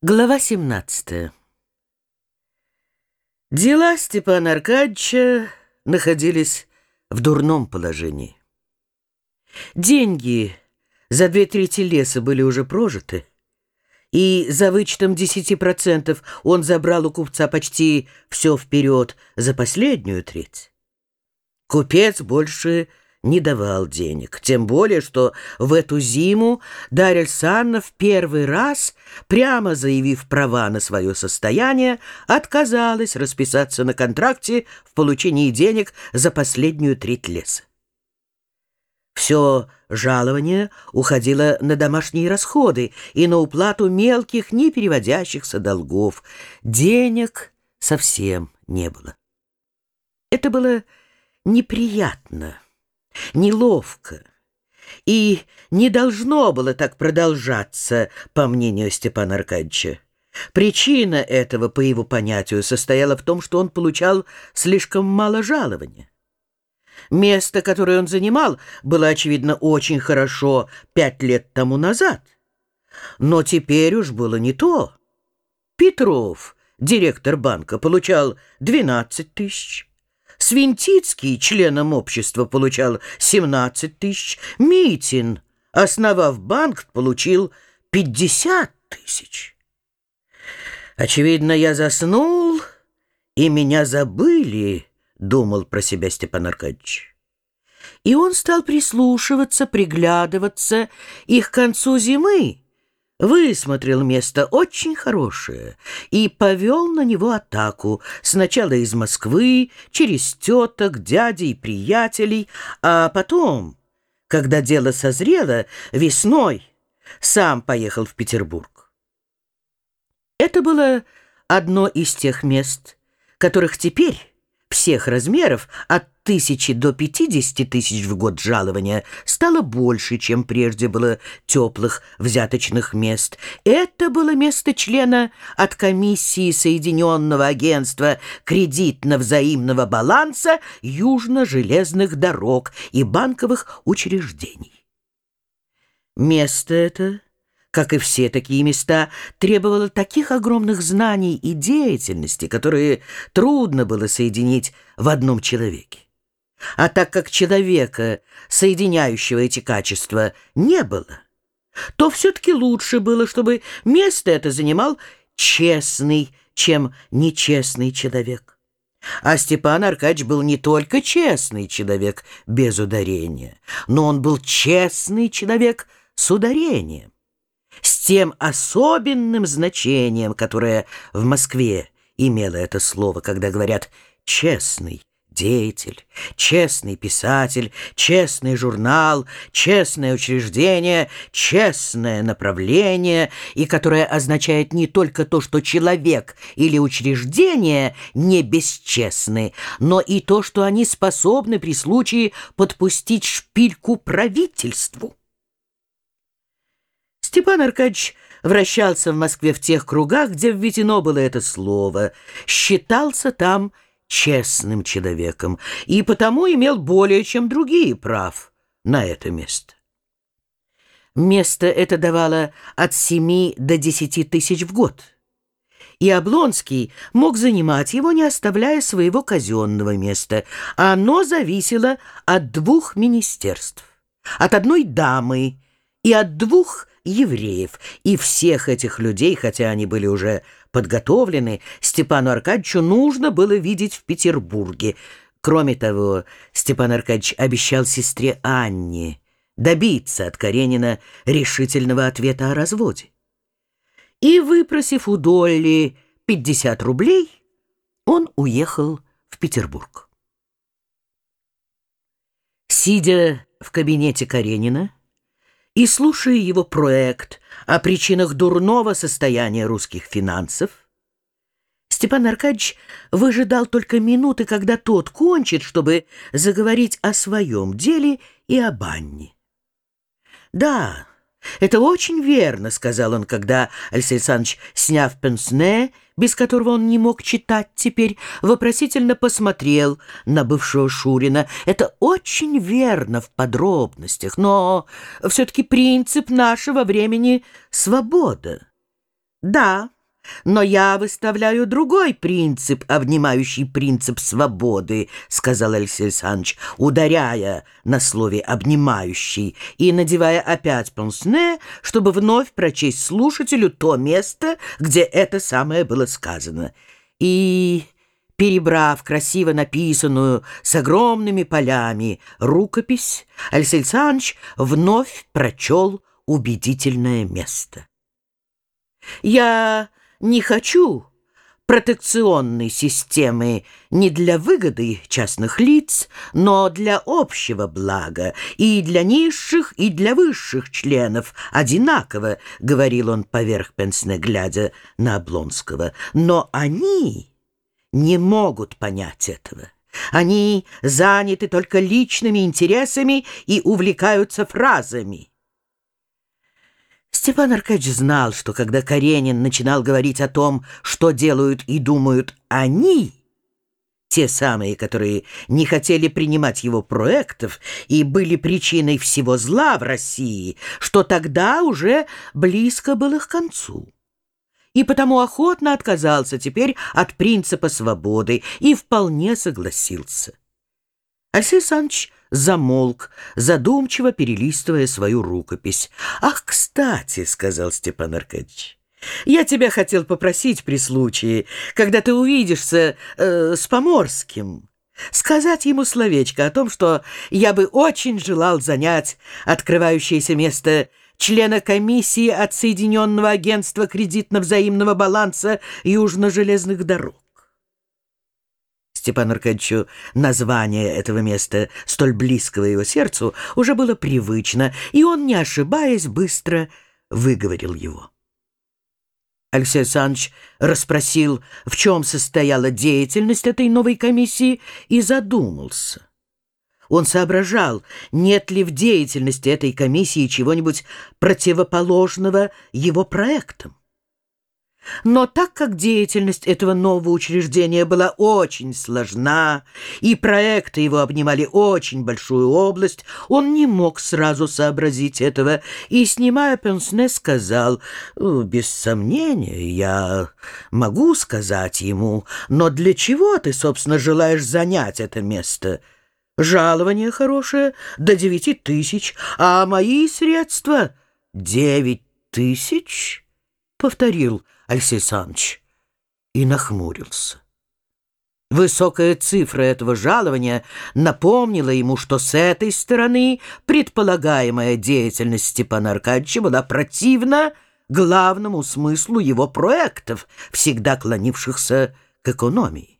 Глава 17 Дела Степана Аркадьевича находились в дурном положении. Деньги за две трети леса были уже прожиты, и за вычетом 10% он забрал у купца почти все вперед за последнюю треть. Купец больше не давал денег. Тем более, что в эту зиму Дарья Александровна в первый раз, прямо заявив права на свое состояние, отказалась расписаться на контракте в получении денег за последнюю треть леса. Все жалование уходило на домашние расходы и на уплату мелких, не переводящихся долгов. Денег совсем не было. Это было неприятно неловко. И не должно было так продолжаться, по мнению Степана Аркадьевича. Причина этого, по его понятию, состояла в том, что он получал слишком мало жалования. Место, которое он занимал, было, очевидно, очень хорошо пять лет тому назад. Но теперь уж было не то. Петров, директор банка, получал 12 тысяч. Свинтицкий членом общества получал 17 тысяч, Митин, основав банк, получил 50 тысяч. Очевидно, я заснул, и меня забыли, думал про себя Степан Аркадьевич. И он стал прислушиваться, приглядываться, и к концу зимы высмотрел место очень хорошее и повел на него атаку, сначала из Москвы, через теток, дядей, приятелей, а потом, когда дело созрело, весной сам поехал в Петербург. Это было одно из тех мест, которых теперь всех размеров, от тысячи до пятидесяти тысяч в год жалования, стало больше, чем прежде было теплых взяточных мест. Это было место члена от комиссии Соединенного агентства кредитно-взаимного баланса южно-железных дорог и банковых учреждений. Место это как и все такие места, требовало таких огромных знаний и деятельности, которые трудно было соединить в одном человеке. А так как человека, соединяющего эти качества, не было, то все-таки лучше было, чтобы место это занимал честный, чем нечестный человек. А Степан Аркадьевич был не только честный человек без ударения, но он был честный человек с ударением с тем особенным значением, которое в Москве имело это слово, когда говорят «честный», деятель, честный писатель, честный журнал, честное учреждение, честное направление, и которое означает не только то, что человек или учреждение не бесчестны, но и то, что они способны при случае подпустить шпильку правительству. Степан Аркадьевич вращался в Москве в тех кругах, где введено было это слово, считался там честным человеком и потому имел более чем другие прав на это место. Место это давало от семи до десяти тысяч в год. И Облонский мог занимать его, не оставляя своего казенного места. Оно зависело от двух министерств, от одной дамы и от двух евреев, и всех этих людей, хотя они были уже подготовлены, Степану Аркадьевичу нужно было видеть в Петербурге. Кроме того, Степан Аркадьевич обещал сестре Анне добиться от Каренина решительного ответа о разводе. И, выпросив у Долли 50 рублей, он уехал в Петербург. Сидя в кабинете Каренина, и, слушая его проект о причинах дурного состояния русских финансов, Степан Аркадьевич выжидал только минуты, когда тот кончит, чтобы заговорить о своем деле и об Анне. Да, «Это очень верно», — сказал он, когда Алексей Александрович, сняв пенсне, без которого он не мог читать теперь, вопросительно посмотрел на бывшего Шурина. «Это очень верно в подробностях, но все-таки принцип нашего времени — свобода». Да, но я выставляю другой принцип, обнимающий принцип свободы, сказал Алексей Александрович, ударяя на слове «обнимающий» и надевая опять пенсне, чтобы вновь прочесть слушателю то место, где это самое было сказано. И перебрав красиво написанную с огромными полями рукопись, Алексей Александрович вновь прочел убедительное место. «Я не хочу протекционной системы не для выгоды частных лиц, но для общего блага, и для низших, и для высших членов одинаково, — говорил он поверх пенсне, глядя на Облонского. Но они не могут понять этого. Они заняты только личными интересами и увлекаются фразами. Степан Аркадьевич знал, что когда Каренин начинал говорить о том, что делают и думают они, те самые, которые не хотели принимать его проектов и были причиной всего зла в России, что тогда уже близко было к концу и потому охотно отказался теперь от принципа свободы и вполне согласился. Алексей Александрович замолк, задумчиво перелистывая свою рукопись. «Ах, кстати», — сказал Степан Аркадьевич, — «я тебя хотел попросить при случае, когда ты увидишься э, с Поморским, сказать ему словечко о том, что я бы очень желал занять открывающееся место члена комиссии от Соединенного агентства кредитно-взаимного баланса южно-железных дорог. Степану Аркадьевичу название этого места, столь близкого его сердцу, уже было привычно, и он, не ошибаясь, быстро выговорил его. Алексей Александрович расспросил, в чем состояла деятельность этой новой комиссии, и задумался. Он соображал, нет ли в деятельности этой комиссии чего-нибудь противоположного его проектам. Но так как деятельность этого нового учреждения была очень сложна, и проекты его обнимали очень большую область, он не мог сразу сообразить этого, и, снимая пенсне, сказал, «Без сомнения, я могу сказать ему, но для чего ты, собственно, желаешь занять это место?» Жалование хорошее до девяти тысяч, а мои средства — девять тысяч, — повторил Алексей Александрович и нахмурился. Высокая цифра этого жалования напомнила ему, что с этой стороны предполагаемая деятельность Степана Аркадьевича была противна главному смыслу его проектов, всегда клонившихся к экономии.